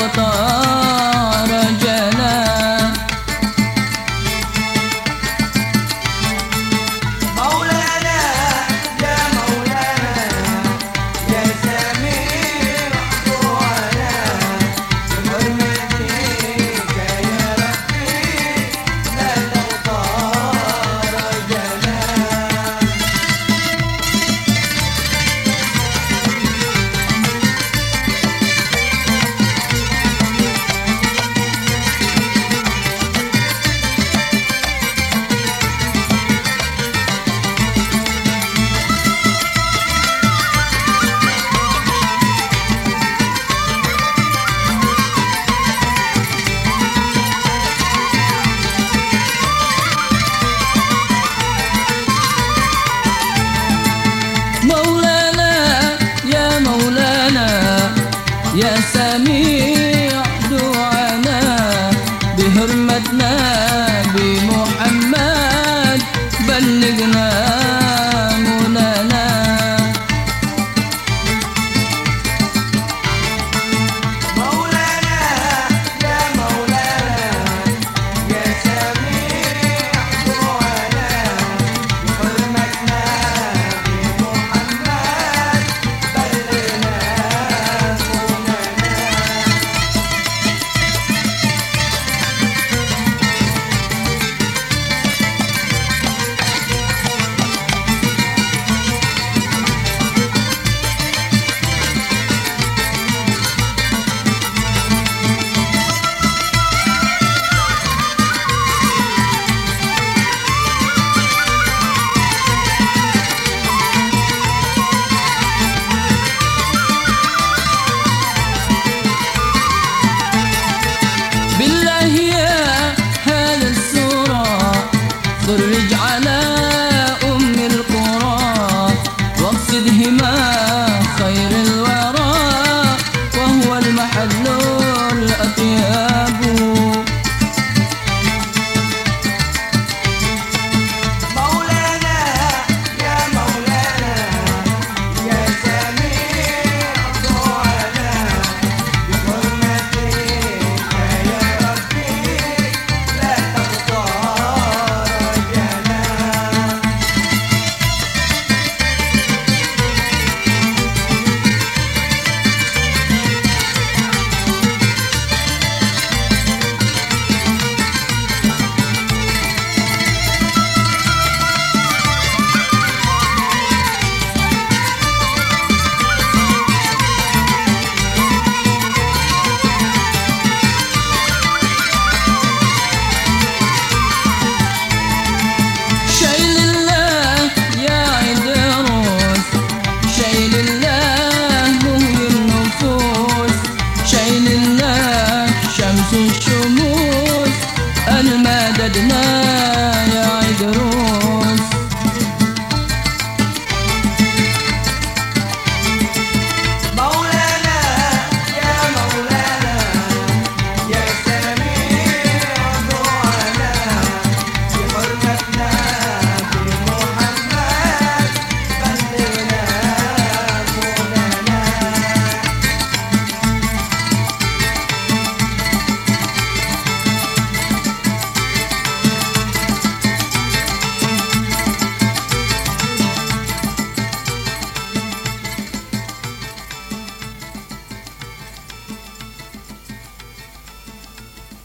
কত فرج على